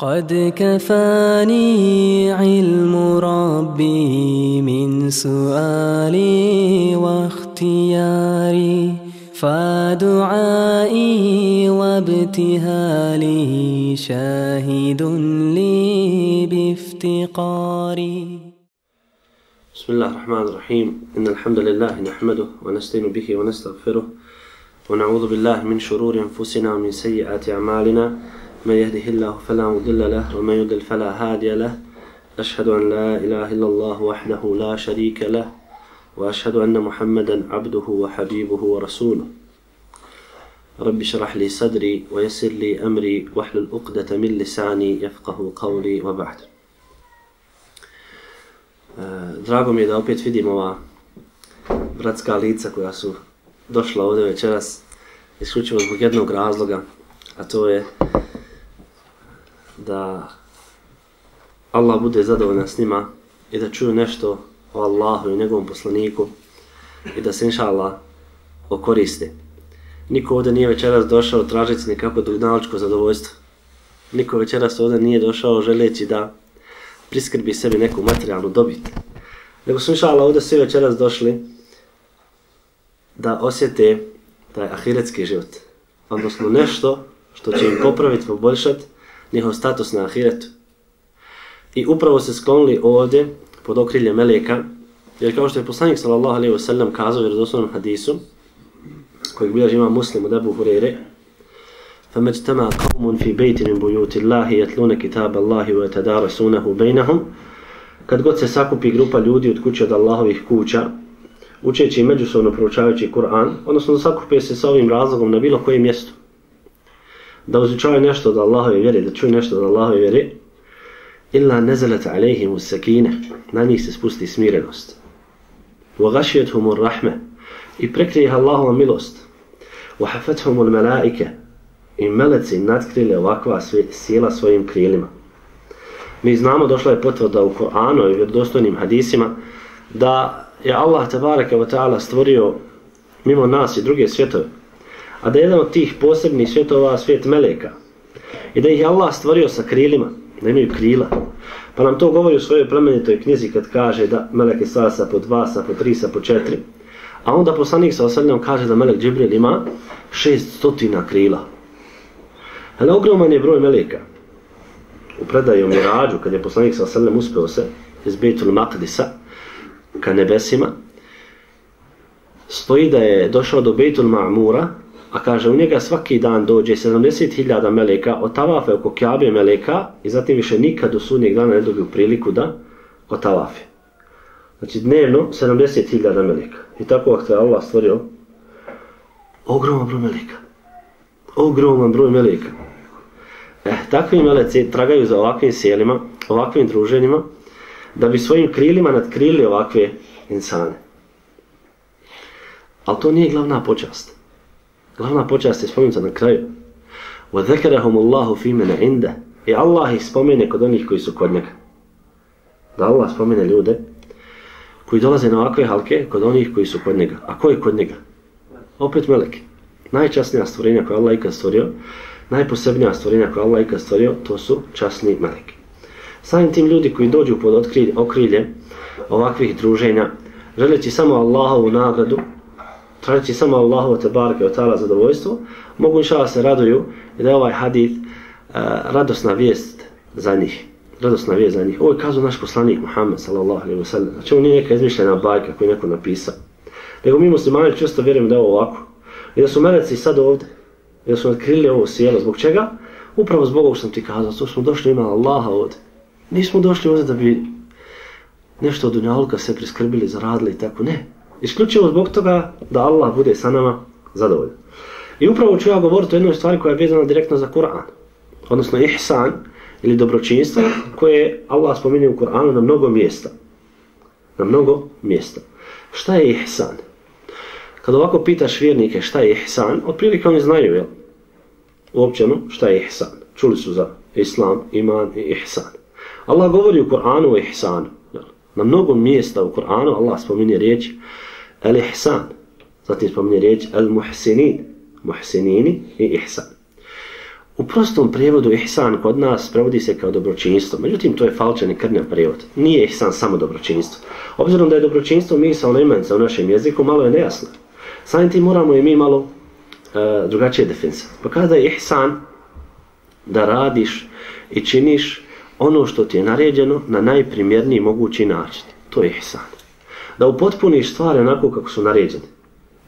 قد كفاني علم ربي من سؤالي واختياري فدعائي وابتهالي شاهد لي بافتقاري. بسم الله الرحمن الرحيم. إن الحمد لله نحمده ونستعين به ونستغفره ونعوذ بالله من شرور أنفسنا ومن سيئات أعمالنا. من يهده الله فلا مضل له ومن يضلل فلا هادي له. أشهد أن لا إله إلا الله وحده لا شريك له وأشهد أن محمدا عبده وحبيبه ورسوله. رب اشرح لي صدري ويسر لي أمري واحلل عقدة من لساني يفقه قولي وبعد. Drago mi je da opet vidim ova bratska lica koja su došla ovdje večeras isključivo zbog jednog razloga, a to je da Allah bude zadovoljan s njima i da čuju nešto o Allahu i njegovom poslaniku i da se inša Allah okoriste. Niko ovdje nije večeras došao tražiti nekako dugnaličko zadovoljstvo. Niko večeras ovdje nije došao želeći da priskrbi sebi neku materijalnu dobit. Nego su inša Allah ovdje svi večeras došli da osjete taj ahiretski život. Odnosno nešto što će im popraviti, poboljšati njihov status na ahiretu. I upravo se sklonili ovdje pod okrilje Meleka, jer kao što je poslanik sallallahu alaihi wa sallam kazao u vjerozoslovnom hadisu, kojeg bilježi ima muslim u debu Hureyre, فَمَجْتَمَا قَوْمٌ فِي بَيْتٍ مِنْ بُيُوتِ اللَّهِ يَتْلُونَ كِتَابَ اللَّهِ وَيَتَدَارَسُونَهُ بَيْنَهُمْ Kad god se sakupi grupa ljudi od kuće od Allahovih kuća, učeći i međusobno proučavajući Kur'an, odnosno da sakupe se sa ovim razlogom na bilo kojem mjestu, da uzučavaju nešto od Allahove vjere, da čuju nešto od Allahove vjere, illa nezalat alejhimu sakine, na njih se spusti smirenost. Wa gašijethum ur rahme, i prekrije ih Allahova milost. Wa hafethum ur melaike, i meleci nadkrile ovakva sila svojim krilima. Mi znamo, došla je potvrda u Koranu i vjerodostojnim hadisima, da je Allah tabaraka wa ta'ala stvorio mimo nas i druge svjetove, a da je jedan od tih posebnih svjetova svijet Meleka i da ih je Allah stvorio sa krilima, da imaju krila. Pa nam to govori u svojoj plemenitoj knjizi kad kaže da Melek je sa po dva, sa po tri, sa po četiri. A onda poslanik sa osadljom kaže da Melek Džibril ima šest stotina krila. Ali ogroman je broj Meleka. U predaju Mirađu, kad je poslanik sa osadljom uspeo se iz Betul Maqdisa ka nebesima, stoji da je došao do Betul Ma'mura, a kaže u njega svaki dan dođe 70.000 meleka od oko kjabe meleka i zatim više nikad do sudnjeg dana ne dobiju priliku da otavafe. Znači dnevno 70.000 meleka. I tako ako je Allah stvorio ogroman broj meleka. Ogroman broj meleka. Eh, takvi meleci tragaju za ovakvim sjelima, ovakvim druženjima, da bi svojim krilima nadkrili ovakve insane. Ali to nije glavna počast. Glavna počast je spomenuta na kraju. وَذَكَرَهُمُ اللَّهُ فِي مَنَ عِنْدَ I Allah ih spomene kod onih koji su kod njega. Da Allah spomene ljude koji dolaze na ovakve halke kod onih koji su kod njega. A ko je kod njega? Opet meleki. Najčasnija stvorenja koja Allah ikad stvorio, najposebnija stvorenja koja Allah ikad stvorio, to su časni meleki. Samim tim ljudi koji dođu pod okrilje, okrilje ovakvih druženja, želeći samo Allahovu nagradu, tražeći samo Allahu te barke od tala zadovoljstvo, mogu inšala se raduju i da je ovaj hadith uh, radosna vijest za njih. Radosna vijest za njih. Ovo je kazao naš poslanik Muhammed sallallahu alaihi wa sallam. Znači ovo nije neka izmišljena bajka koju neko napisao. Nego mi muslimani često vjerujemo da je ovo ovako. I da su meleci sad ovdje. I da su otkrili ovo sjelo. Zbog čega? Upravo zbog ovog sam ti kazao. To smo došli ima Allaha ovdje. Nismo došli ovdje da bi nešto od dunjalka se priskrbili, zaradili i tako. Ne. Isključivo zbog toga da Allah bude sa nama zadovoljan. I upravo ću ja govoriti o jednoj stvari koja je vezana direktno za Kur'an. Odnosno ihsan ili dobročinstvo koje Allah spominje u Kur'anu na mnogo mjesta. Na mnogo mjesta. Šta je ihsan? Kad ovako pitaš vjernike šta je ihsan, otprilike oni znaju, jel? Uopćeno, šta je ihsan? Čuli su za islam, iman i ihsan. Allah govori u Kur'anu o ihsanu. Na mnogo mjesta u Kur'anu Allah spominje riječ al-ihsan. Zatim spominje riječ al-muhsinin. Muhsinini i ihsan. U prostom prijevodu ihsan kod nas prevodi se kao dobročinstvo. Međutim, to je falčan i krnjav prijevod. Nije ihsan samo dobročinstvo. Obzirom da je dobročinstvo misao imenca u našem jeziku, malo je nejasno. Samim tim moramo i mi malo e, drugačije definisati. Pa kada je ihsan da radiš i činiš ono što ti je naređeno na najprimjerniji mogući način. To je ihsan. Da upotpuniš stvari onako kako su naređene.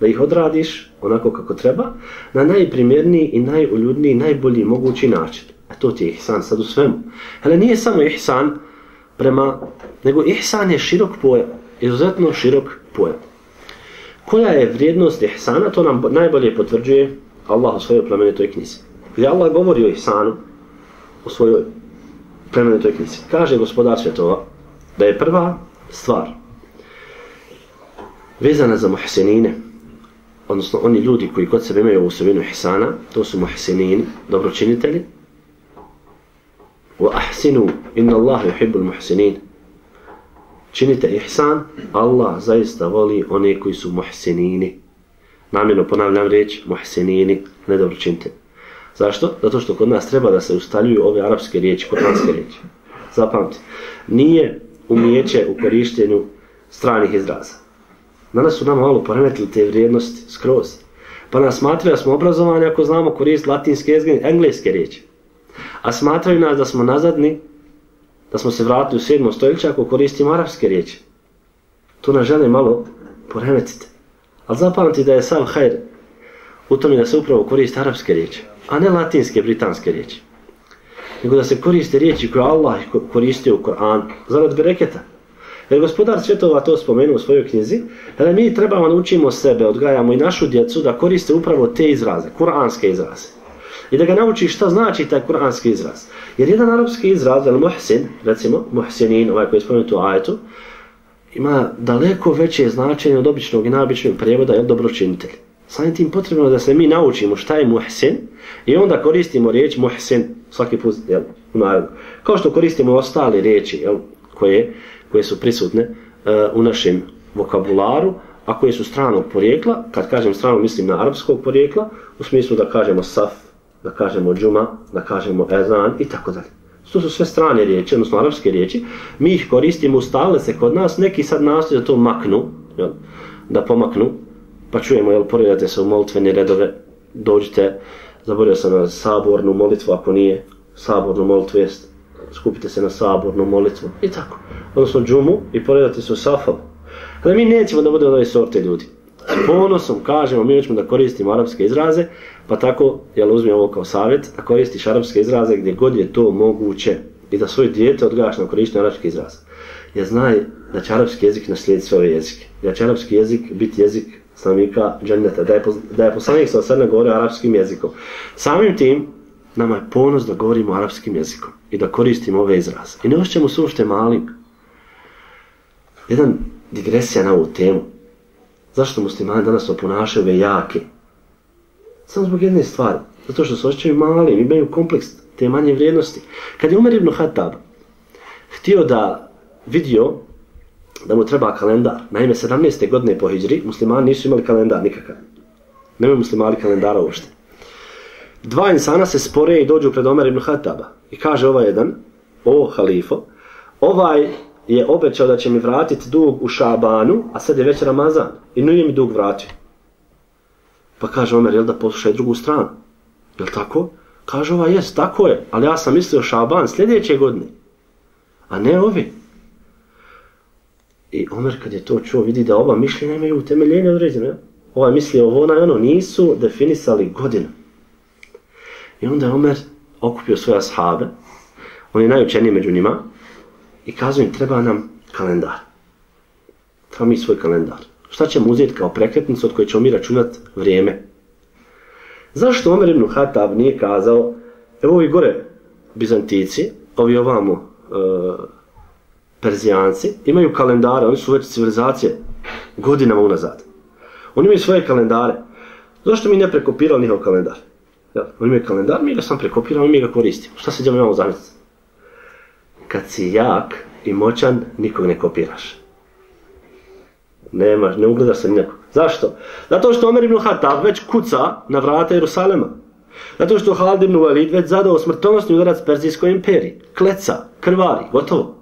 Da ih odradiš onako kako treba, na najprimjerniji i najuljudniji, najbolji mogući način. A to ti je ihsan sad u svemu. Hele, nije samo ihsan prema, nego ihsan je širok pojam, izuzetno širok pojam. Koja je vrijednost ihsana, to nam najbolje potvrđuje Allah u svojoj plemenitoj knjizi. Gdje Allah govori o ihsanu u svojoj plemenitoj knjizi. Kaže gospodar svjetova da je prva stvar vezana za muhsinine, odnosno oni ljudi koji kod sebe imaju ovu osobinu ihsana, to su muhsinini, dobročinitelji. Wa ahsinu inna Allah yuhibbu al-muhsinin. Činite ihsan, Allah zaista voli one koji su muhsinini. Namjerno ponavljam riječ, muhsinini, ne dobročinitelji. Zašto? Zato što kod nas treba da se ustaljuju ove arapske riječi, kuranske riječi. Zapamti, nije umijeće u korištenju stranih izraza. Danas su nam malo poremetili te vrijednosti skroz. Pa nas smatraju da smo obrazovani ako znamo koristiti latinske jezike, engleske riječi. A smatraju nas da smo nazadni, da smo se vratili u 7. stoljeće ako koristimo arapske riječi. To nas žele malo poremetiti. Ali zapamti da je sav hajr u tome da se upravo koristi arapske riječi a ne latinske, britanske riječi. Nego da se koriste riječi koje Allah koristio u Koranu, zarad bereketa. Jer gospodar svjetova to spomenu u svojoj knjizi, da mi trebamo naučimo sebe, odgajamo i našu djecu da koriste upravo te izraze, kuranske izraze. I da ga nauči šta znači taj kuranski izraz. Jer jedan arapski izraz, ali muhsin, recimo, muhsinin, ovaj koji je spomenut u ajetu, ima daleko veće značenje od običnog i najobičnog prijevoda, je dobročinitelj. Samim tim potrebno da se mi naučimo šta je muhsin i onda koristimo riječ muhsin svaki put jel, u narodu. Kao što koristimo ostale riječi jel, koje, koje su prisutne uh, u našem vokabularu, a koje su stranog porijekla, kad kažem strano mislim na arapskog porijekla, u smislu da kažemo saf, da kažemo džuma, da kažemo ezan i tako dalje. To su sve strane riječi, odnosno arapske riječi. Mi ih koristimo, stale se kod nas, neki sad nastoje da to maknu, jel, da pomaknu, pa čujemo, jel, poredate se u molitvene redove, dođite, zaborio sam na sabornu molitvu, ako nije sabornu molitvu, jest, skupite se na sabornu molitvu, i tako. Odnosno džumu i poredate se u safom. Ali mi nećemo da budemo ove sorte ljudi. S ponosom kažemo, mi ćemo da koristimo arapske izraze, pa tako, jel, uzmi ovo kao savjet, da koristiš arapske izraze gdje god je to moguće i da svoj dijete odgajaš na korištenje arapske izraze. Ja znaj da će arapski jezik naslijediti sve ove jezike. Da će arapski jezik biti jezik stanovnika dženneta, da je, da je poslanik sa osrna govorio arapskim jezikom. Samim tim, nama je ponos da govorimo arapskim jezikom i da koristimo ove izraze. I ne ošćemo se uopšte malim. Jedan digresija na ovu temu. Zašto muslimani danas oponašaju ove jake? Samo zbog jedne stvari. Zato što se ošćaju malim, imaju kompleks te manje vrijednosti. Kad je Umar ibn Hatab htio da vidio da mu treba kalendar. Naime, 17. godine po Hidžri, muslimani nisu imali kalendar nikakav. Nemaju muslimani kalendara uopšte. Dva insana se spore i dođu pred Omer ibn Hataba. I kaže ovaj jedan, o halifo, ovaj je obećao da će mi vratiti dug u Šabanu, a sad je već Ramazan. I nije mi dug vratio. Pa kaže Omer, jel da poslušaj drugu stranu? Jel tako? Kaže ovaj, jes, tako je, ali ja sam mislio Šaban sljedeće godine. A ne ovi. I Omer kad je to čuo vidi da ova mišljenja imaju utemeljenje određene. Ova misli ovo na ono nisu definisali godinu. I onda je Omer okupio svoje ashabe, on je najučeniji među njima, i kazao im treba nam kalendar. Treba mi svoj kalendar. Šta ćemo uzeti kao prekretnicu od koje ćemo mi računati vrijeme? Zašto Omer ibn Hatab nije kazao, evo ovi gore Bizantici, ovi ovamo uh, Perzijanci imaju kalendare, oni su već civilizacije godinama unazad. Oni imaju svoje kalendare. Zašto mi ne prekopirali njihov kalendar? Ja, oni imaju kalendar, mi ga sam prekopiramo i mi ga koristimo. Šta se djelo imamo zamisliti? Kad si jak i moćan, nikog ne kopiraš. Nemaš, ne ugledaš se nikog. Zašto? Zato što Omer ibn Hatab već kuca na vrata Jerusalema. Zato što Halid ibn Walid već zadao smrtonosni udarac Perzijskoj imperiji. Kleca, krvari, gotovo.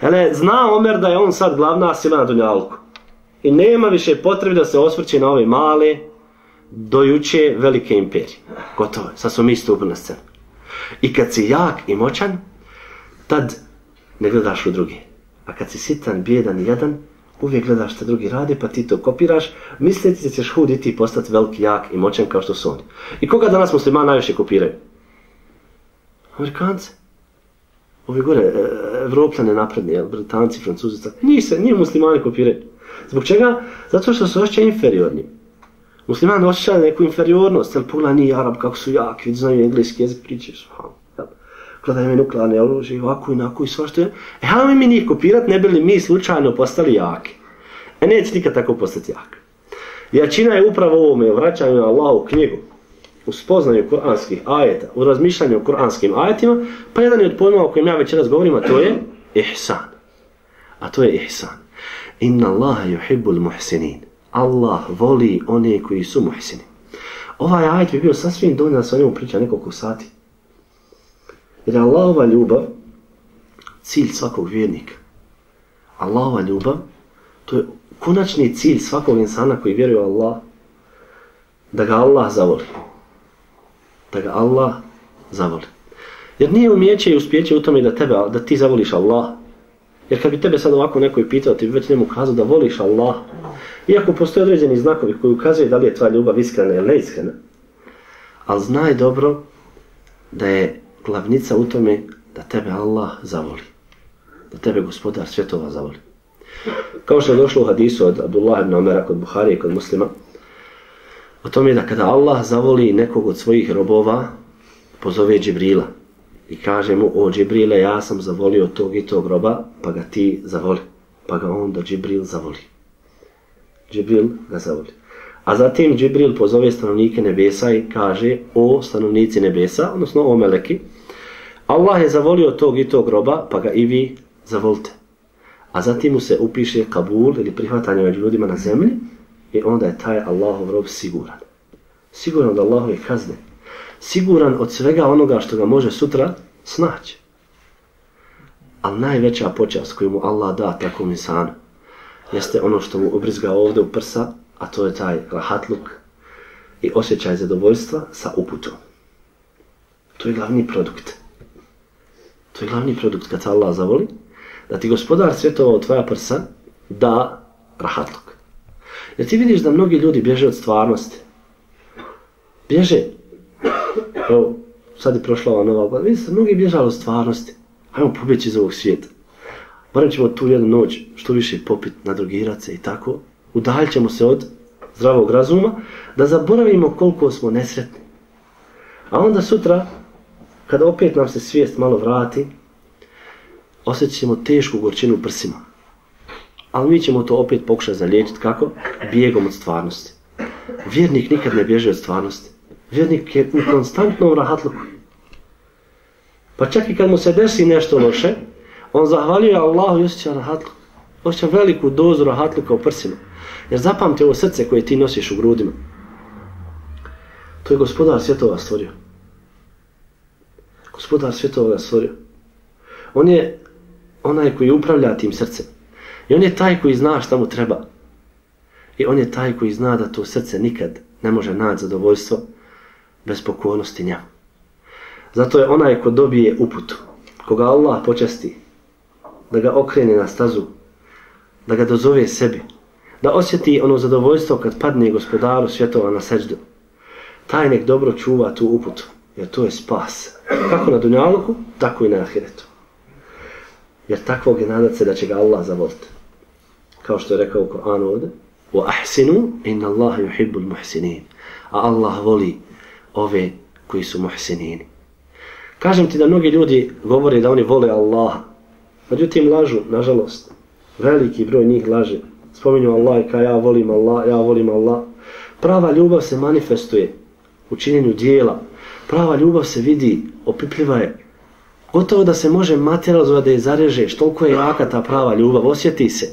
Hele, zna Omer da je on sad glavna sila na Dunjalku. I nema više potrebe da se osvrće na ove male, dojuče velike imperije. Gotovo sad smo mi stupili na scenu. I kad si jak i moćan, tad ne gledaš u drugi. A kad si sitan, bijedan i jadan, uvijek gledaš što drugi radi, pa ti to kopiraš, misleći da ćeš huditi i postati veliki, jak i moćan kao što su oni. I koga danas muslima najviše kopiraju? Amerikanci. Ovi gore, e, Evropljane napredni, jel, Britanci, Francuzi. Njih se, njih muslimani kopiraju. Zbog čega? Zato što su ošće inferiorni. Muslimani osjećaju neku inferiornost, jer pula nije Arab, kako su jaki, vidi znaju engleski jezik, pričaju, subhanu gledaj me nuklearne oružje, ovako i nako i svašto. E, hajmo mi njih kopirat, ne bili mi slučajno postali jaki. E, neće nikad tako postati jak. Jačina je upravo ovome, u vraćanju na Allahu knjigu, u spoznanju kuranskih ajeta, u razmišljanju o kuranskim ajetima, pa jedan je od pojmova o kojem ja večeras govorim, a to je ihsan. A to je ihsan. Inna Allaha yuhibbul muhsinin. Allah voli one koji su muhsini. Ovaj ajet bi bio sasvim dovoljno da se o njemu priča nekoliko sati. Jer je Allahova ljubav cilj svakog vjernika. Allahova ljubav, to je konačni cilj svakog insana koji vjeruje u Allah, da ga Allah zavoli. Da ga Allah zavoli. Jer nije umijeće i uspjeće u tome da, tebe, da ti zavoliš Allah. Jer kad bi tebe sad ovako neko i pitao, ti bi već njemu kazao da voliš Allah. Iako postoje određeni znakovi koji ukazuju da li je tvoja ljubav iskrena ili neiskrena. Ali znaj dobro da je glavnica u tome da tebe Allah zavoli. Da tebe gospodar svjetova zavoli. Kao što je došlo u hadisu od Abdullah ibn Omera kod Buhari i kod muslima, o tome da kada Allah zavoli nekog od svojih robova, pozove Džibrila i kaže mu, o Džibrile, ja sam zavolio tog i tog roba, pa ga ti zavoli. Pa ga onda Džibril zavoli. Džibril ga zavoli. A zatim Džibril pozove stanovnike nebesa i kaže o stanovnici nebesa, odnosno o meleki. Allah je zavolio tog i tog groba, pa ga i vi zavolite. A zatim mu se upiše kabul ili prihvatanje među ljudima na zemlji i onda je taj Allahov rob siguran. Siguran od Allahove kazne. Siguran od svega onoga što ga može sutra snaći. Ali najveća počast koju mu Allah da takvom insanu jeste ono što mu obrizga ovdje u prsa a to je taj rahatluk i osjećaj zadovoljstva sa uputom. To je glavni produkt. To je glavni produkt kad Allah zavoli, da ti gospodar svjetova od tvoja prsa da rahatluk. Jer ti vidiš da mnogi ljudi bježe od stvarnosti. Bježe. Evo, sad je prošla ova nova godina. Vidite, mnogi bježali od stvarnosti. Ajmo pobjeći iz ovog svijeta. Morat ćemo tu jednu noć što više popit, nadrogirat se i tako udaljit ćemo se od zdravog razuma, da zaboravimo koliko smo nesretni. A onda sutra, kada opet nam se svijest malo vrati, osjećat ćemo tešku gorčinu u prsima. Ali mi ćemo to opet pokušati zaliječiti kako? Bijegom od stvarnosti. Vjernik nikad ne bježe od stvarnosti. Vjernik je u konstantnom rahatluku. Pa čak i kad mu se desi nešto loše, on zahvaljuje Allahu i osjeća rahatluk. Osjeća veliku dozu rahatluka u prsima. Jer zapamte ovo srce koje ti nosiš u grudima. To je gospodar svjetova stvorio. Gospodar svjetova stvorio. On je onaj koji upravlja tim srcem. I on je taj koji zna šta mu treba. I on je taj koji zna da to srce nikad ne može naći zadovoljstvo bez pokornosti njemu. Zato je onaj ko dobije uputu, koga Allah počasti, da ga okrene na stazu, da ga dozove sebi, da osjeti ono zadovoljstvo kad padne gospodaru svjetova na seđdu. Taj nek dobro čuva tu uputu, jer to je spas. Kako na dunjaluku, tako i na ahiretu. Jer takvog je nadat se da će ga Allah zavoliti. Kao što je rekao u Koranu ovdje, wa ahsinu inna Allah yuhibbul muhsinin. A Allah voli ove koji su muhsinini. Kažem ti da mnogi ljudi govore da oni vole Allaha. Međutim, lažu, nažalost. Veliki broj njih laže spominju Allah i kao ja volim Allah, ja volim Allah. Prava ljubav se manifestuje u činjenju dijela. Prava ljubav se vidi, opipljiva je. Gotovo da se može materializovati da je zarežeš, toliko je jaka ta prava ljubav, osjeti se.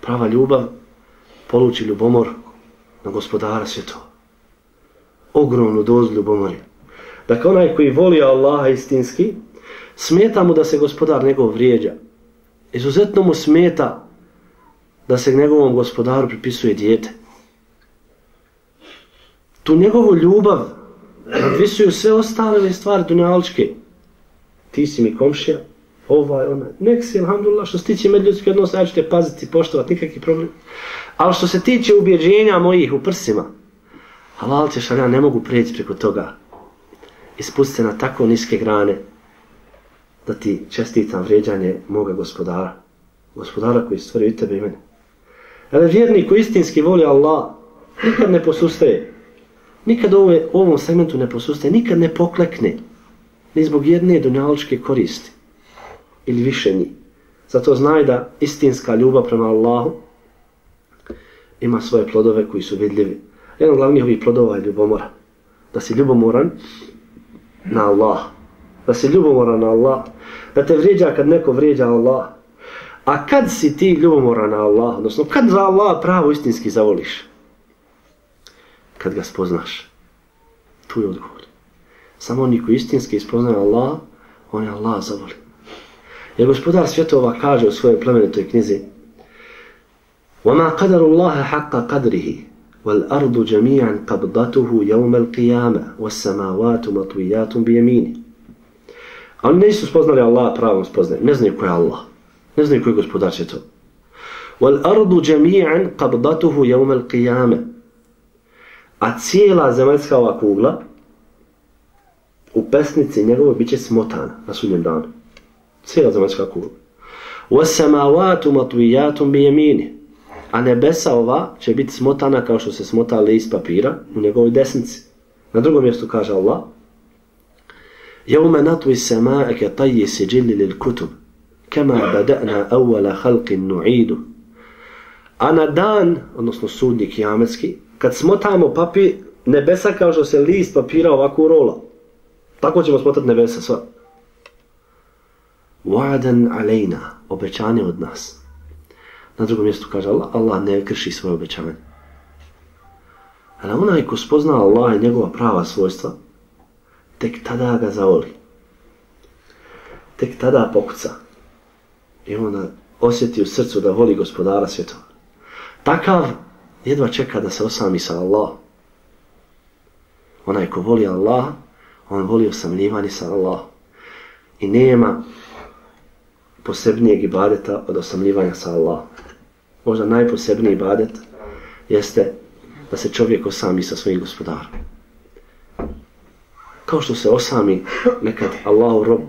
Prava ljubav poluči ljubomor na gospodara svjetova. ogromnu dozu ljubomore. Dakle, onaj koji voli Allaha istinski, smeta mu da se gospodar njegov vrijeđa. Izuzetno mu smeta da se njegovom gospodaru pripisuje dijete. Tu njegovu ljubav nadvisuju sve ostale stvari dunjaličke. Ti si mi komšija, ovaj, onaj. Nek si, alhamdulillah, što se tiče medljudske odnose, ja ću te paziti, poštovati, nikakvi problem. Ali što se tiče ubjeđenja mojih u prsima, halal ćeš, ali ja ne mogu preći preko toga. Ispusti se na tako niske grane da ti čestitam vrijeđanje moga gospodara. Gospodara koji stvorio i tebe i mene. Ali vjernik koji istinski voli Allah, nikad ne posustaje. Nikad ove, u ovom segmentu ne posustaje, nikad ne poklekne. Ni zbog jedne dunjaličke koristi. Ili više njih. Zato znaj da istinska ljubav prema Allahu ima svoje plodove koji su vidljivi. Jedan od glavnih ovih plodova je ljubomora. Da si ljubomoran na Allaha Da si ljubomoran na Allah. Da te vrijeđa kad neko vrijeđa Allah. A kad si ti ljubomoran na Allah, odnosno kad za Allah pravo istinski zavoliš? Kad ga spoznaš. Tu je odgovor. Samo oni koji istinski spoznaju Allah, on je Allah zavoli. Jer gospodar svjetova kaže u svojoj plemenitoj knjizi وَمَا قَدَرُ اللَّهَ حَقَّ قَدْرِهِ وَالْأَرْضُ جَمِيعًا قَبْضَتُهُ يَوْمَ الْقِيَامَ وَالسَّمَاوَاتُ مَطْوِيَاتٌ بِيَمِينِ A oni nisu spoznali Allah pravom spoznaju. Ne znaju ko je Allah. Ne znaju koji gospodar će to. وَالْأَرْضُ جَمِيعًا قَبْضَتُهُ يَوْمَ الْقِيَامَ A cijela zemaljska ova kugla u pesnici njegovoj bit će smotana na sudnjem danu. Cijela zemaljska kugla. وَالسَّمَاوَاتُ مَطْوِيَاتٌ بِيَمِينِ A nebesa ova će biti smotana kao što se smota list papira u njegovoj desnici. Na drugom mjestu kaže Allah يَوْمَ نَطْوِ السَّمَاءَ كَطَيِّ سِجِلِّ لِلْكُتُبِ كَمَا بَدَأْنَا أَوَّلَ خَلْقٍ نُعِيدُ A na dan, odnosno sudnik jametski, kad smotamo papir, nebesa kao što se list papira ovako rola. Tako ćemo smotati nebesa sva. Wa'dan alejna, obećanje od nas. Na drugom mjestu kaže Allah, Allah ne krši svoje obećanje. Ali onaj ko spozna Allah i njegova prava svojstva, tek tada ga zavoli. Tek tada pokuca. I onda osjeti u srcu da voli gospodara svjetova. Takav jedva čeka da se osami sa Allah. Onaj ko voli Allah, on voli osamljivanje sa Allah. I nema posebnijeg ibadeta od osamljivanja sa Allah. Možda najposebniji ibadet jeste da se čovjek osami sa svojim gospodarom. Kao što se osami nekad Allahu rob,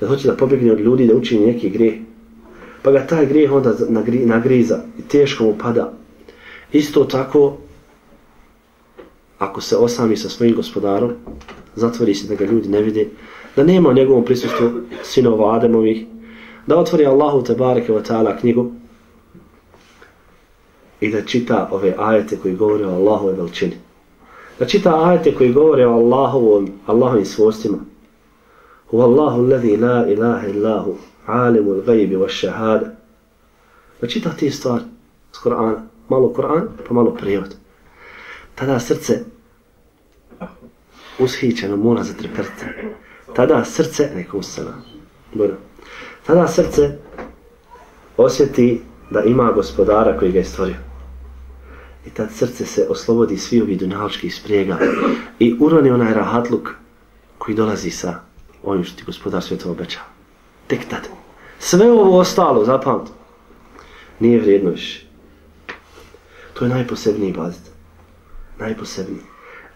da hoće da pobjegne od ljudi da učini neki grijeh, pa ga taj grijeh onda nagri, nagriza i teško mu pada. Isto tako, ako se osami sa svojim gospodarom, zatvori se da ga ljudi ne vide, da nema u njegovom prisustvu sinova Ademovih, da otvori Allahu tebareke wa ta'ala knjigu i da čita ove ajete koji govore o Allahove veličini. Da čita ajete koji govore o Allahovom, Allahovim svojstvima. Hu Allahu alladhi la ilaha illahu alimu l-gajbi wa shahada. Da čita ti stvari s Kur'ana. Malo Kur'an, pa malo prijevod. Tada srce ushićeno mora zatrpeti. Tada srce, nekom sana, bude, tada srce osjeti da ima gospodara koji ga je stvorio. I tad srce se oslobodi svi ovih dunjaličkih sprega i uroni onaj rahatluk koji dolazi sa ovim što ti gospodar svjetova obećava. Tek tad. Sve ovo ostalo, zapamti, nije vrijedno više. To je najposebniji ibadet. Najposebniji.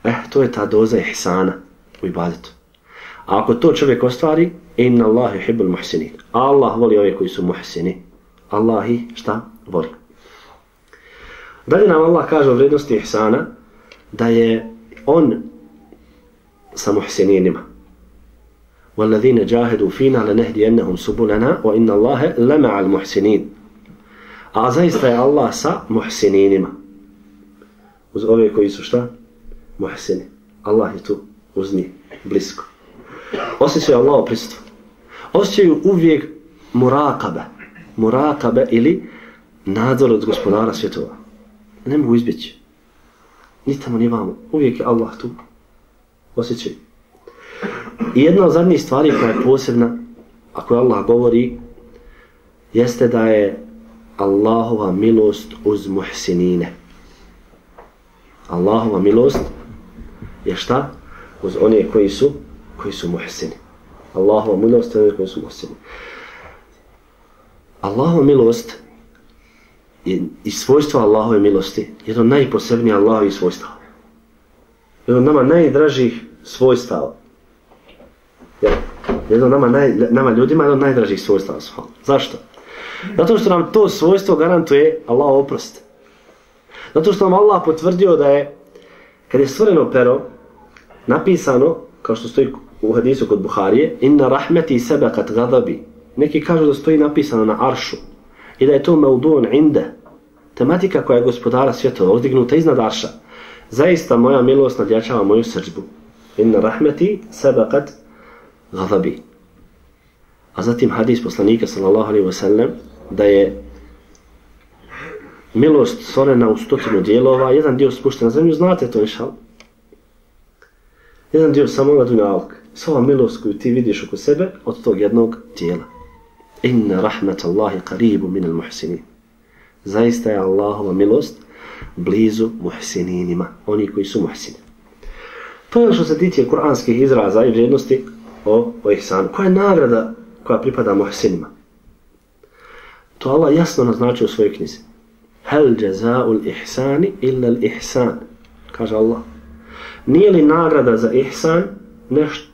Eh, to je ta doza ihsana u ibadetu. A ako to čovjek ostvari, inna Allahi hibbul muhsinin. Allah voli ove koji su muhsini. Allahi šta? Voli. Dalje nam Allah kaže o vrednosti ihsana da je on sa muhsininima. وَالَّذِينَ جَاهَدُوا فِينَا لَنَهْدِيَنَّهُمْ سُبُلَنَا وَإِنَّ اللَّهَ لَمَعَ الْمُحْسِنِينَ A zaista je Allah sa muhsininima. Uz ove koji su šta? Muhsini. Allah je tu uz njih, blisko. Osjećaju Allah prisutu. Osjećaju uvijek murakabe. Murakabe ili nadzor od gospodara svjetova. Ne mogu izbjeći. Ni tamo, ni vamo. Uvijek je Allah tu. Osjećaj. I jedna od zadnjih stvari koja je posebna, ako je Allah govori, jeste da je Allahova milost uz muhsinine. Allahova milost je šta? Uz one koji su koji su muhsini. Allahova milost je koji su muhsini. Allahova milost je i svojstvo Allahove milosti jedno najposebnije Allahovi svojstva. Jedno nama najdražih svojstava. Jedno nama, naj, nama ljudima jedno najdražih svojstava. Zašto? Zato što nam to svojstvo garantuje Allah oprost. Zato što nam Allah potvrdio da je, kad je stvoreno pero, napisano, kao što stoji u hadisu kod Buharije, inna rahmeti sebe kad gadabi. Neki kažu da stoji napisano na aršu i da je to meudun inde. Tematika koja je gospodara svjetova, uzdignuta iznad arša. Zaista moja milost nadjačava moju srđbu. Inna rahmeti sabakat kad gadabi. A zatim hadis poslanika sallallahu alaihi wa sallam da je milost stvorena u stotinu dijelova, jedan dio spušten na zemlju, znate to inšal. Jedan dio samo na dunjalk. Sva milost koju ti vidiš oko sebe od tog jednog dijela. Inna rahmet Allahi qaribu min al muhsinin. Zaista je Allahova milost blizu muhsininima, oni koji su muhsini. To je ono što se tiče kuranskih izraza i vrijednosti o, o ihsanu. Koja je nagrada koja pripada muhsinima? To Allah jasno naznačio u svojoj knjizi. Hel jaza'ul ihsani illa ihsan. Kaže Allah. Nije li nagrada za ihsan nešto,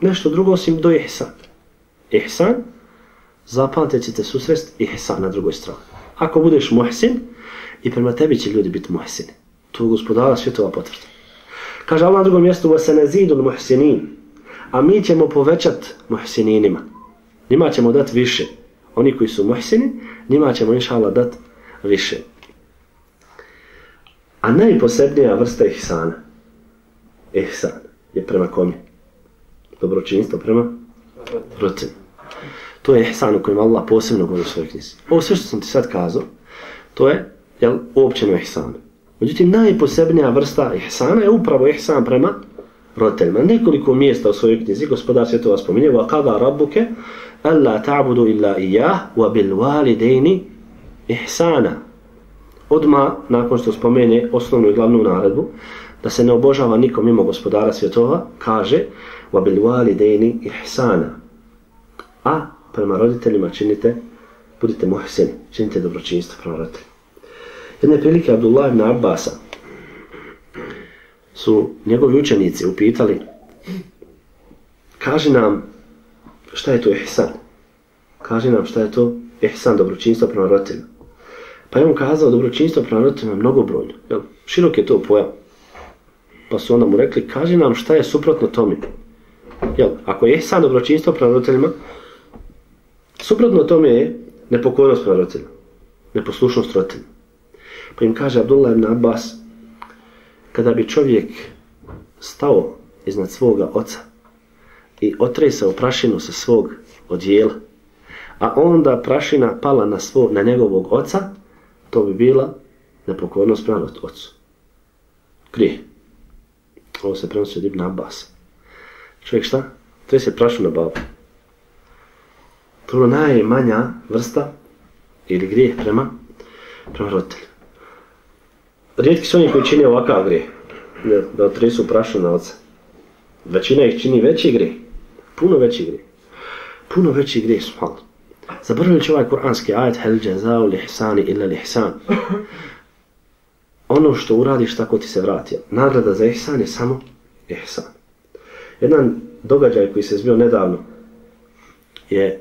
nešto drugo osim do ihsan? Ihsan, zapamtit ćete susrest ihsan na drugoj strani. Ako budeš muhsin, i prema tebi će ljudi biti muhsini. To je gospodara svjetova potvrda. Kaže Allah na drugom mjestu, se ne zidu muhsinin. A mi ćemo povećat muhsininima. Nima ćemo dati više. Oni koji su muhsini, njima ćemo inša Allah dati više. A najposebnija vrsta ihsana, ihsan, je prema kom je? Dobročinstvo prema roditelju. To je ihsan u kojem Allah posebno govori u svojoj knjizi. Ovo sve što sam ti sad kazao, to je jel, uopćeno ihsan. Međutim, najposebnija vrsta ihsana je upravo ihsan prema roditeljima. Nekoliko mjesta u svojoj knjizi, gospodar svjetova spominje, wa kada rabbuke, alla ta'budu illa iyah, wa bil ihsana. Odma nakon što spomene osnovnu i glavnu naredbu, da se ne obožava nikom mimo gospodara svjetova, kaže wa bil ihsana. A prema roditeljima činite, budite muhsini, činite dobročinstvo prema roditeljima. Jedne prilike Abdullah ibn Abbasa su njegovi učenici upitali kaži nam šta je to ihsan? Kaži nam šta je to ihsan, dobročinstvo prema roditeljima. Pa je on kazao dobročinstvo prema roditeljima je mnogobrojno. Jel? Širok je to pojam. Pa su onda mu rekli, kaži nam šta je suprotno tome. Jel? Ako je ihsan dobročinstvo prema roditeljima, suprotno tome je nepokornost prema roditeljima. Neposlušnost roditeljima. Pa im kaže Abdullah ibn Abbas, kada bi čovjek stao iznad svoga oca i otresao prašinu sa svog odjela, a onda prašina pala na, svo, na njegovog oca, to bi bila nepokornost prema ocu. Grije. Ovo se prenosi od Ibn Abbas. Čovjek šta? Trese prašinu na babu. Prvo najmanja vrsta ili grijeh prema, prema roditelju. Rijetki su oni koji čini ovakav grijeh. Da otresu prašinu na oca. Većina ih čini veći grijeh. Puno veći grijeh. Puno veći grijeh su malo. Zaboravili će ovaj kuranski ajet hel jazao lihsani illa lihsan. Ono što uradiš tako ti se vrati. Nagrada za ihsan je samo ihsan. Jedan događaj koji se zbio nedavno je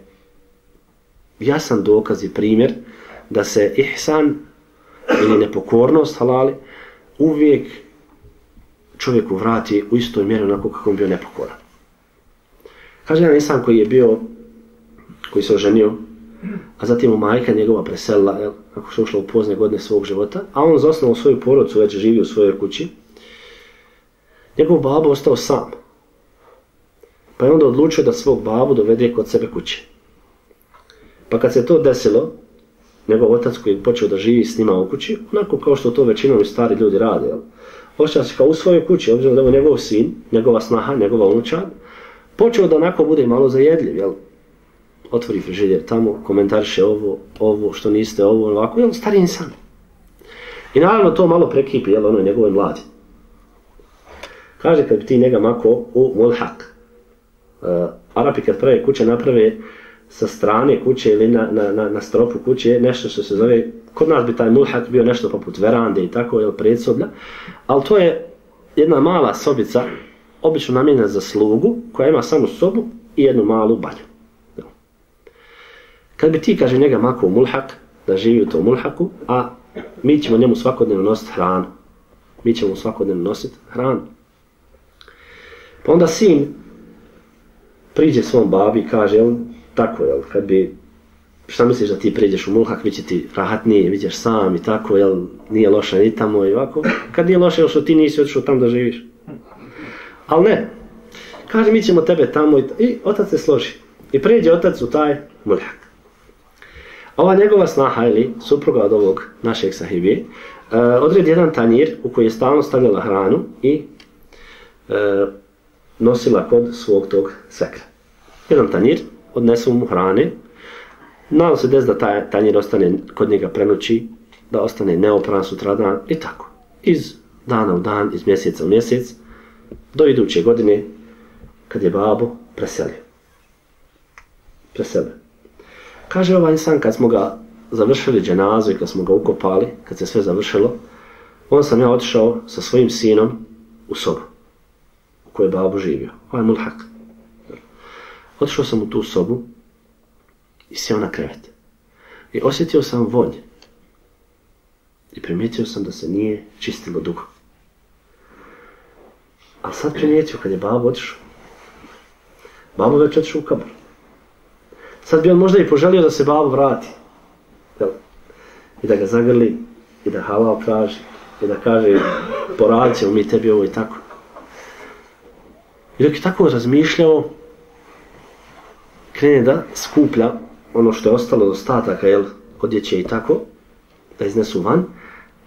jasan dokaz i primjer da se ihsan ili nepokornost halali uvijek čovjeku vrati u istoj mjeri onako kako bio nepokoran. Kaže jedan insan koji je bio koji se oženio, a zatim mu majka njegova preselila, kako ako se ušla u pozne godine svog života, a on zasnovao svoju porodcu, već živi u svojoj kući, njegov babo ostao sam. Pa je onda odlučio da svog babu dovede kod sebe kuće. Pa kad se to desilo, njegov otac koji je počeo da živi s njima u kući, onako kao što to većinom stari ljudi rade, jel, osjeća se kao u svojoj kući, obzirom da je njegov sin, njegova snaha, njegova unučad, počeo da onako bude malo zajedljiv, jel? Otvori frižider tamo, komentariše ovo, ovo, što niste ovo, ovako, jel, stari insan. I naravno to malo prekipi, jel, ono njegove mladi. Kaže kad bi ti njega mako u mulhak. Uh, Arapi kad prave kuće naprave sa strane kuće ili na, na, na, na stropu kuće nešto što se zove, kod nas bi taj mulhak bio nešto poput verande i tako, jel, predsoblja, ali to je jedna mala sobica, obično namjena za slugu, koja ima samo sobu i jednu malu balju. Kad bi ti, kaže, njega mako u mulhak, da živi u tom mulhaku, a mi ćemo njemu svakodnevno nositi hranu. Mi ćemo svakodnevno nositi hranu. Pa onda sin priđe svom babi i kaže, on, tako, jel, kad bi, šta misliš da ti pređeš u mulhak, bit će ti rahatnije, bit sam i tako, jel, nije loše ni tamo i ovako. Kad nije loše, jel što ti nisi otišao tamo da živiš. Ali ne. Kaže, mi ćemo tebe tamo i, i otac se složi. I pređe otac u taj mulhak. Ova njegova snaha ili supruga od ovog našeg sahibije uh, odredi jedan tanjir u koji je stalno stavljala hranu i uh, nosila kod svog tog sekra. Jedan tanjir, odnesu mu hrane, Nadam se des da taj tanjir ostane kod njega prenoći, da ostane neopran sutradan i tako. Iz dana u dan, iz mjeseca u mjesec, do iduće godine, kad je babo preselio. Preselio. Kaže ovaj insan, kad smo ga završili dženazu i kad smo ga ukopali, kad se sve završilo, on sam ja otišao sa svojim sinom u sobu u kojoj je babo živio. Ovaj mulhak. Otišao sam u tu sobu i sjeo na krevet. I osjetio sam vonj. I primijetio sam da se nije čistilo dugo. A sad primijetio kad je babo otišao. Babo već otišao u kabor. Sad bi on možda i poželio da se babo vrati. Jel? I da ga zagrli, i da halal traži, i da kaže poradit ćemo mi tebi ovo i tako. I dok je tako razmišljao, krene da skuplja ono što je ostalo od ostataka, jel, odjeće i tako, da iznesu van,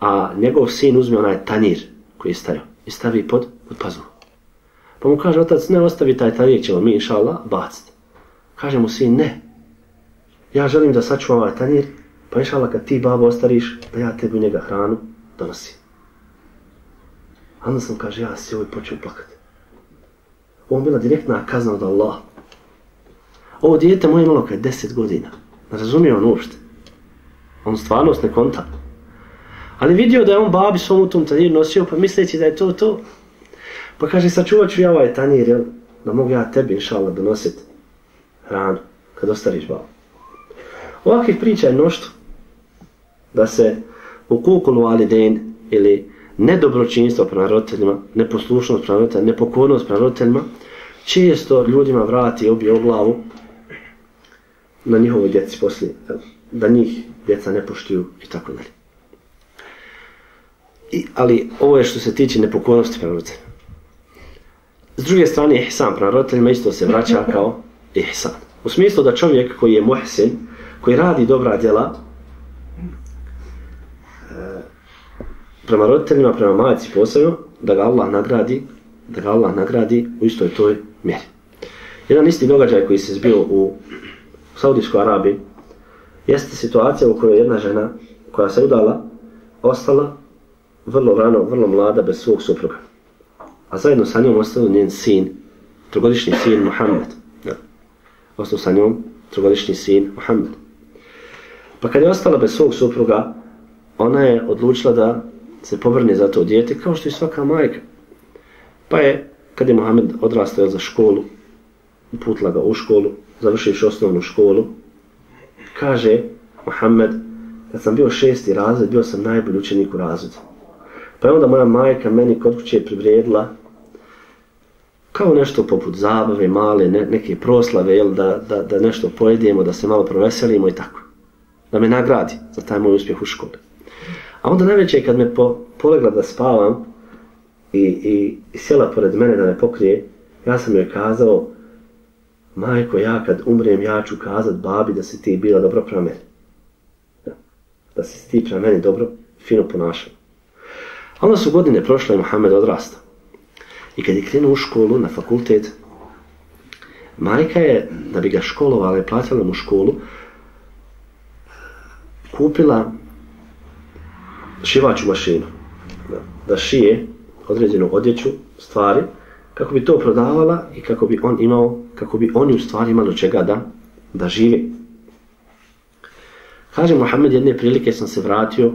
a njegov sin uzme onaj tanjir koji je stavio i stavi pod, pod pazu. Pa mu kaže, otac, ne ostavi taj tanjir, ćemo mi, inša Allah, baciti. Kaže mu sin, ne, ja želim da sačuvam ovaj tanjir, pa inša Allah, kad ti, babo, ostariš, da ja tebi njega hranu donosim. A onda sam, kaže, ja si ovaj počeo plakati. Ovo bila direktna kazna od Allah. Ovo dijete moje imalo kad je deset godina. Ne razumije on uopšte. On stvarnost ne konta. Ali vidio da je on babi svom u tom tanjiru nosio, pa misleći da je to to. Pa kaže, sačuvat ću ja ovaj tanjir, jel? Da mogu ja tebi, inša donosit hranu kad ostariš babu. Ovakvih priča je mnoštvo. Da se u kukulu aliden ili nedobročinstvo prema roditeljima, neposlušnost prema roditeljima, nepokornost prema roditeljima, često ljudima vrati i obje u glavu na njihovoj djeci poslije, da njih djeca ne poštuju i tako dalje. I, ali ovo je što se tiče nepokornosti prema roditeljima. S druge strane, ihsan prema roditeljima isto se vraća kao ihsan. U smislu da čovjek koji je muhsin, koji radi dobra djela, prema roditeljima, prema majci posebno, da ga Allah nagradi, da ga Allah nagradi u istoj toj mjeri. Jedan isti događaj koji se zbio u Saudijskoj Arabiji, jeste situacija u kojoj jedna žena koja se udala, ostala vrlo rano, vrlo mlada, bez svog supruga. A zajedno sa njom ostao njen sin, trogodišnji sin Muhammed. Ja. Ostao sa njom trogodišnji sin Muhammed. Pa kad je ostala bez svog supruga, ona je odlučila da se povrne za to dijete kao što i svaka majka. Pa je, kad je Mohamed odrastao za školu, uputila ga u školu, završiš osnovnu školu, kaže Mohamed, kad sam bio šesti razred, bio sam najbolji učenik u razredu. Pa je onda moja majka meni kod kuće privrijedila kao nešto poput zabave, male, ne, neke proslave, jel, da, da, da nešto pojedemo, da se malo proveselimo i tako. Da me nagradi za taj moj uspjeh u školi. A onda najveće kad me po, polegla da spavam i, i, i sjela pored mene da me pokrije, ja sam joj kazao, majko, ja kad umrem, ja ću kazat babi da si ti bila dobro prema meni. Da, da si ti prema meni dobro, fino ponašao. Onda su godine prošle i Mohamed odrasta. I kad je krenuo u školu, na fakultet, majka je, da bi ga školovala i platila mu školu, kupila šivaču mašinu. Da, da šije određenu odjeću, stvari, kako bi to prodavala i kako bi on imao, kako bi oni u stvari imali od čega da, da živi. Kaže Mohamed, jedne prilike sam se vratio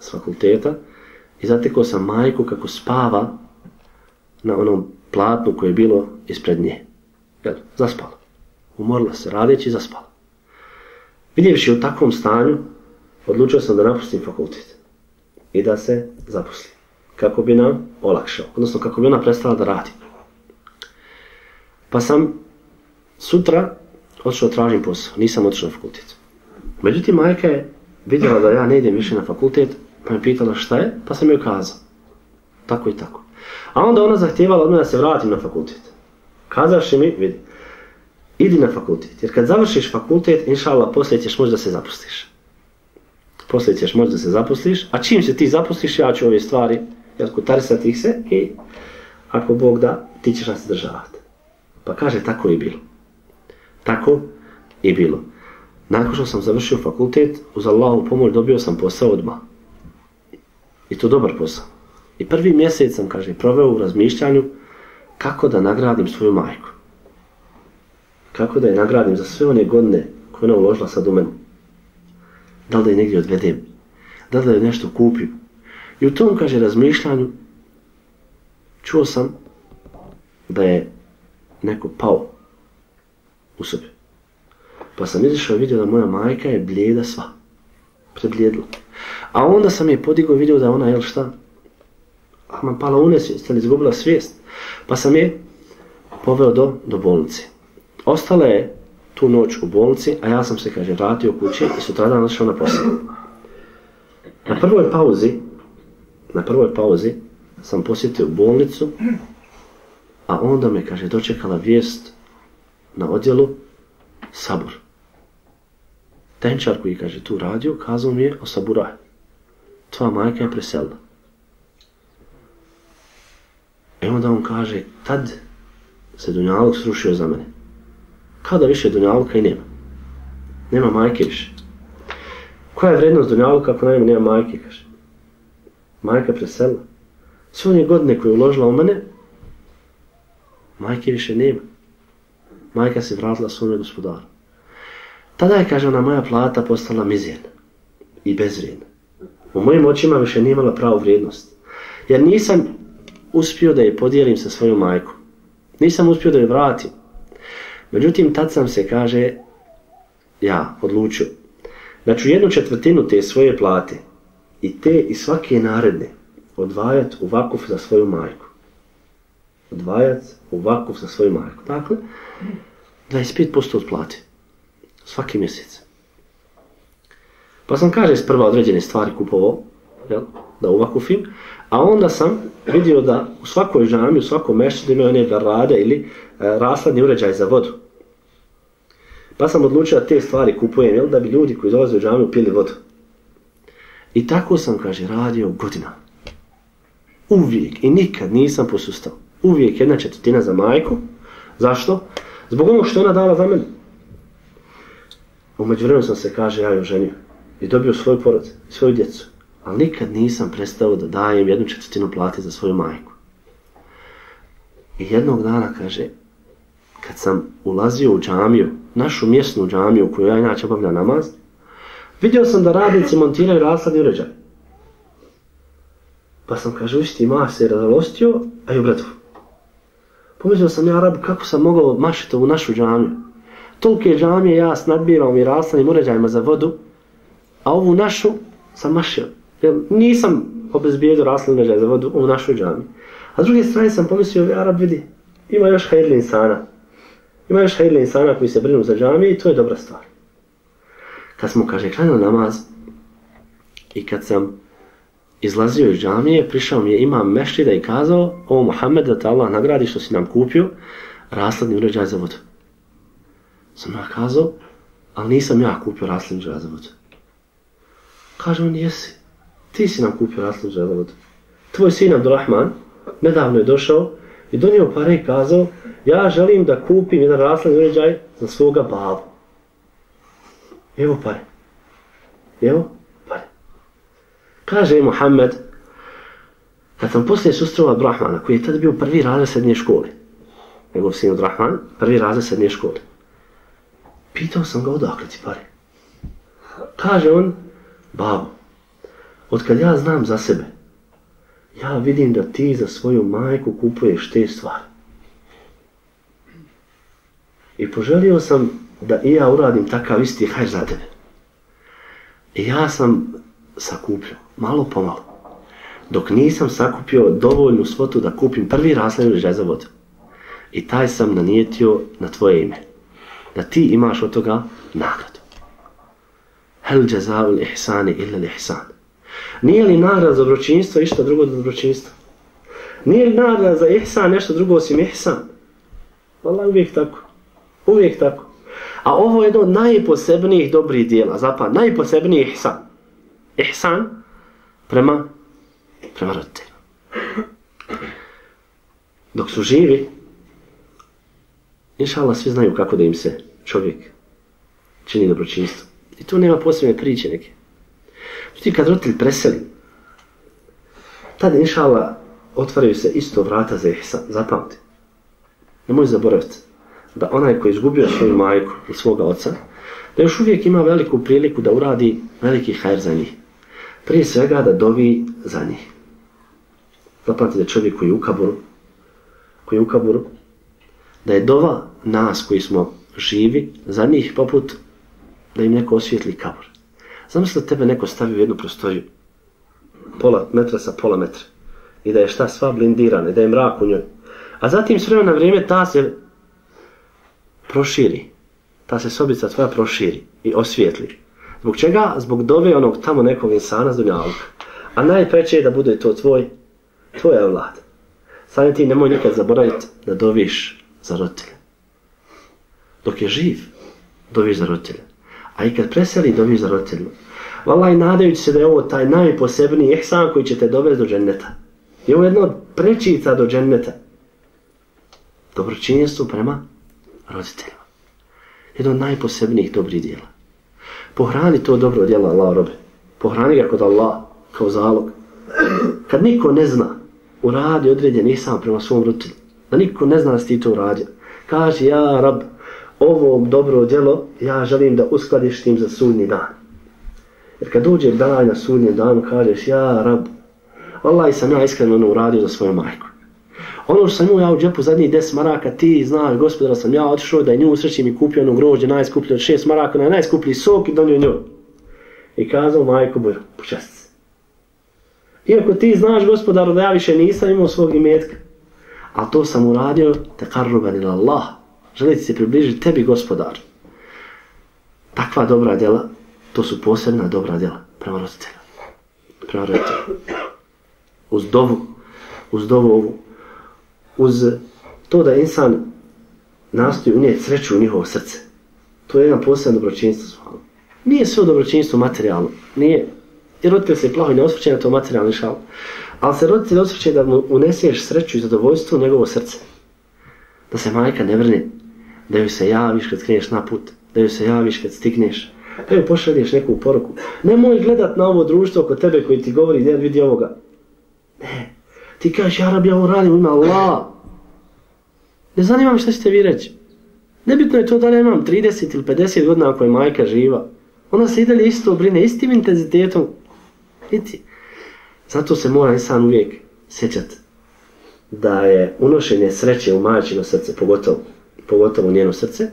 s fakulteta i zatekao sam majku kako spava na onom platnu koje je bilo ispred nje. Jel, zaspala. Umorila se, radeći zaspala. Vidjevši u takvom stanju, odlučio sam da napustim fakultet i da se zaposlim. Kako bi nam olakšao, odnosno kako bi ona prestala da radi. Pa sam sutra otišao tražim posao, nisam otišao na fakultet. Međutim, majka je vidjela da ja ne idem više na fakultet, pa me pitala šta je, pa sam joj kazao. Tako i tako. A onda ona zahtijevala od mene da se vratim na fakultet. Kazaš mi, vidi, idi na fakultet. Jer kad završiš fakultet, inša Allah, poslije ćeš moći da se zapustiš. Poslije ćeš moći da se zaposliš, a čim se ti zaposliš, ja ću ove stvari, jel, kutarisati ih se i ako Bog da, ti ćeš nas državati. Pa kaže, tako je bilo. Tako je bilo. Nakon što sam završio fakultet, uz Allahovu pomoć dobio sam posao odmah. I to dobar posao. I prvi mjesec sam, kaže, proveo u razmišljanju kako da nagradim svoju majku. Kako da je nagradim za sve one godine koje ona uložila sad u mene. Da li da je negdje odvedem? Da li da je nešto kupim? I u tom, kaže, razmišljanju čuo sam da je neko pao u sobi. Pa sam izišao i vidio da moja majka je blijeda sva. Preblijedla. A onda sam je podigao i vidio da ona, jel šta? Ama pala u nesvijest, ali izgubila svijest. Pa sam je poveo do, do bolnice. Ostala je tu noć u bolnici, a ja sam se, kaže, vratio kući i sutradan odšao na posao. Na prvoj pauzi, na prvoj pauzi, sam posjetio bolnicu, a onda me, kaže, dočekala vijest na odjelu Sabor. Tenčar koji, kaže, tu radio, kazao mi je o saburaj. Tva majka je preselila. I onda on kaže, tad se Dunjalog srušio za mene. Kada više Dunjaluka i nema. Nema majke više. Koja je vrednost Dunjaluka ako nema, nema majke, kaže. Majka preselila. Sve one godine koje je uložila u mene, majke više nema. Majka se vratila svome gospodaru. Tada je, kaže ona, moja plata postala mizijena i bezvrijedna. U mojim očima više nije imala pravu vrijednost. Jer nisam uspio da je podijelim sa svojom majkom. Nisam uspio da je vratim. Međutim, tad sam se, kaže, ja odlučio, da ću jednu četvrtinu te svoje plate i te i svake naredne odvajat u vakuf za svoju majku. Odvajat u vakuf sa svojim majku. Dakle, 25% od plate. Svaki mjesec. Pa sam kaže s prva određene stvari kupovao, jel, da uvakufim, a onda sam vidio da u svakoj žami, u svakom mešću imaju one garade ili e, rasladni uređaj za vodu. Pa sam odlučio da te stvari kupujem, jel, da bi ljudi koji dolaze u džamiju pili vodu. I tako sam, kaže, radio godina. Uvijek i nikad nisam posustao. Uvijek jedna četvrtina za majku. Zašto? Zbog onog što ona dala za mene. Umeđu vremenu sam se, kaže, ja joj ženio. I dobio svoj porod, svoju djecu. Ali nikad nisam prestao da dajem jednu četvrtinu plati za svoju majku. I jednog dana, kaže, kad sam ulazio u džamiju, našu mjesnu džamiju u kojoj ja inače obavlja namaz, vidio sam da radnici montiraju rasladni uređaj. Pa sam, kaže, usti ma se razalostio, a i obradu. Pomislio sam ja, Arab, kako sam mogao mašiti u našu džamiju. Tolike džamije ja s nadbirom i rasladnim uređajima za vodu, a ovu našu sam mašio. Jer nisam obezbijedio rasladni uređaj za vodu u našoj džamiji. A s druge strane sam pomislio, ja, Arab, vidi, ima još hajrli insana. Ima još hajrli insana koji se brinu za džamije i to je dobra stvar. Kad smo, kaže, klanjali namaz i kad sam izlazio iz džamije, prišao mi je imam mešćida i kazao, o Mohamed, da te Allah nagradi što si nam kupio rasladni uređaj za vodu. Sam ja kazao, ali nisam ja kupio rasladni uređaj za vodu. Kaže on, jesi, ti si nam kupio rasladni uređaj za vodu. tvoj sin Abdurrahman nedavno je došao i donio pare i kazao ja želim da kupim jedan raslan uređaj za svoga babu. Evo pare. Evo. Kaže Muhammed, kad sam poslije sustrova Brahmana, koji je tada bio prvi razred srednje škole, njegov sin od prvi razred srednje škole, pitao sam ga odakle ti pare. Kaže on, babo, od kad ja znam za sebe, ja vidim da ti za svoju majku kupuješ te stvari. I poželio sam da i ja uradim takav isti hajr za tebe. I ja sam sakupljao malo po malo, dok nisam sakupio dovoljnu svotu da kupim prvi raslaj žezavod. I taj sam nanijetio na tvoje ime. Da ti imaš od toga nagradu. Hel džezavul ihsani illa l'ihsan. Nije li nagrad za dobročinstvo išta drugo od dobročinstva? Nije li nagrad za ihsan nešto drugo osim ihsan? Allah uvijek tako. Uvijek tako. A ovo je jedno od najposebnijih dobrih dijela. Zapad, najposebniji ihsan. Ihsan prema, prema roditeljima. Dok su živi, inša Allah, svi znaju kako da im se čovjek čini dobročinstvo. I tu nema posebne priče neke. Ti kad roditelj preseli, tada inša Allah, otvaraju se isto vrata za ihsan. Zapamti. Nemoj zaboraviti da onaj koji je izgubio svoju majku i svoga oca, da još uvijek ima veliku priliku da uradi veliki hajr za njih. Prije svega da dovi za njih. Zapamati čovjek koji je u kaburu, koji je u kaburu, da je dova nas koji smo živi za njih poput da im neko osvijetli kabur. Zamisli da tebe neko stavi u jednu prostoriju, pola metra sa pola metra, i da je šta sva blindirana, da je mrak u njoj. A zatim s vremena vrijeme ta se proširi. Ta se sobica tvoja proširi i osvijetli. Zbog čega? Zbog dove onog tamo nekog insana z dunjavka. A najpreće je da bude to tvoj, tvoj evlad. Samim ti nemoj nikad zaboraviti da doviš za roditelje. Dok je živ, doviš za roditelje. A i kad preseli, doviš za roditelja. Valaj, nadajući se da je ovo taj najposebniji ihsan koji će te dovesti do dženneta. Je ovo jedno od prečica do dženneta. Dobročinjenstvo prema roditeljima. Jedno od najposebnijih dobrih dijela. Pohrani to dobro djelo Allah robe. Pohrani ga kod Allah kao zalog. Kad niko ne zna uradi određen nisam prema svom roditelju. Da niko ne zna da ti to uradio. Kaži ja rab ovo dobro djelo ja želim da uskladiš tim za sudnji dan. Jer kad dođe dan na sudnjem danu kažeš ja rab Allah sam ja iskreno ono uradio za svoju majku. Ono što sam imao ja u džepu zadnjih 10 maraka, ti znaš, gospodara, sam ja otišao da je nju usrećim i kupio ono grožđe najskuplje od 6 maraka, na najskuplji sok i donio nju. I kazao, majko, boj, počest se. Iako ti znaš, gospodaru, da ja više nisam imao svog imetka, a to sam uradio, te karruban ila Allah, želiti se približiti tebi, gospodar. Takva dobra djela, to su posebna dobra djela prema roditelja. Prema roditelja. Uz dovu, uz dovu ovu, uz to da insan nastoji unijeti sreću u njihovo srce. To je jedan posebno dobročinstvo. Nije sve dobročinstvo materijalno. Nije. Jer roditelj se plaho i ne osvrće na to materijalni šal. Ali se roditelj osvrće da mu uneseš sreću i zadovoljstvo u njegovo srce. Da se majka ne vrne. Da joj se javiš kad kreneš na put. Da joj se javiš kad stigneš. Da joj pošalješ neku poruku. Nemoj gledat na ovo društvo oko tebe koji ti govori, ne vidi ovoga. Ne. Ti kažeš, ja rabi, ja ovo radim u Allah. Ne zanima me šta ćete vi reći. Nebitno je to da li imam 30 ili 50 godina ako je majka živa. Ona se i dalje isto brine, istim intenzitetom. Vidite, Zato se mora insan uvijek sjećati da je unošenje sreće u majčino srce, pogotovo, pogotovo u njeno srce,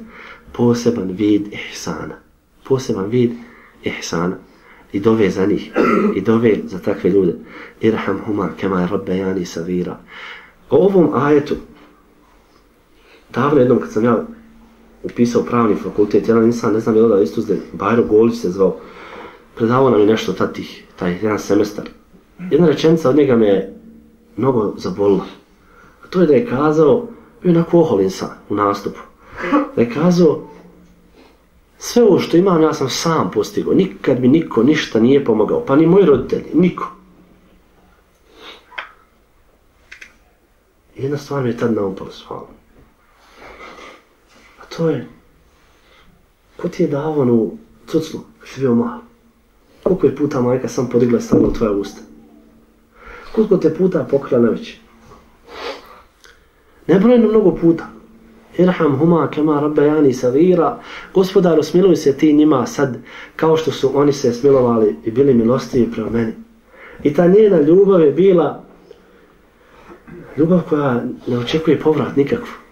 poseban vid ihsana. Poseban vid ihsana. I dove za njih. I dove za takve ljude. Irham huma kema rabbejani savira. O ovom ajetu davno jednom kad sam ja upisao pravni fakultet, jedan insan, ne znam je da isto zde, Bajro Golić se zvao, predavao nam je nešto tatih, taj jedan semestar. Jedna rečenica od njega me je mnogo zabolila. A to je da je kazao, bio onako ohol insan u nastupu, da je kazao, sve ovo što imam ja sam sam postigao, nikad mi niko ništa nije pomogao, pa ni moji roditelji, niko. jedna stvar mi je tad naumpala svala. To je, ko ti je dao ono cucno, kad si bio malo? Koliko je puta majka sam podigla stavila u tvoja usta? Koliko te puta pokrila na već? Nebrojno mnogo puta. Irham huma kema rabbejani savira. Gospodaru, smiluj se ti njima sad kao što su oni se smilovali i bili milostivi prema meni. I ta njena ljubav je bila ljubav koja ne očekuje povrat nikakvu.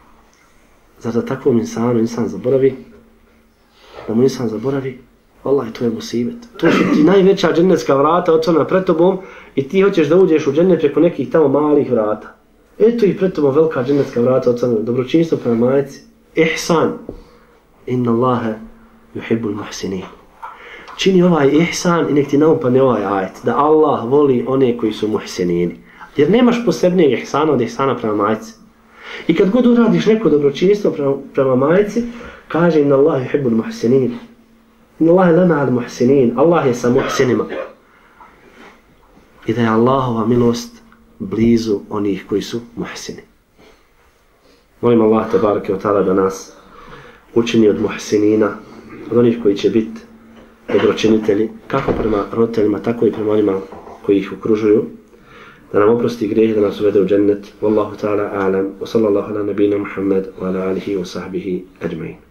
Zar da takvom insanu insan zaboravi? Da mu insan zaboravi? Allah, to je musibet. To su ti najveća džennetska vrata otvorena pred tobom i ti hoćeš da uđeš u džennet preko nekih tamo malih vrata. Eto i pred tobom velika džennetska vrata otvorena. Dobročinstvo prema majici. Ihsan. Inna Allahe yuhibbul muhsinin. Čini ovaj ihsan i nek ti naupane ovaj ajet. Da Allah voli one koji su muhsinini. Jer nemaš posebnijeg ihsana od ihsana prema majici. I kad god uradiš neko dobročinstvo prema, prema majici, kaže inna yuhibbu yuhibbul muhsinin. Inna Allah lama al muhsinin. Allah je sa muhsinima. I da je Allahova milost blizu onih koji su muhsini. Molim Allah te barake od tada da nas učini od muhsinina, od onih koji će biti dobročinitelji, kako prema roditeljima, tako i prema onima koji ih okružuju, da nam oprosti grijeh, da nas uvede u džennet. Wallahu ta'ala alam, wa sallallahu ala nabina Muhammad, wa ala alihi wa sahbihi ajma'in.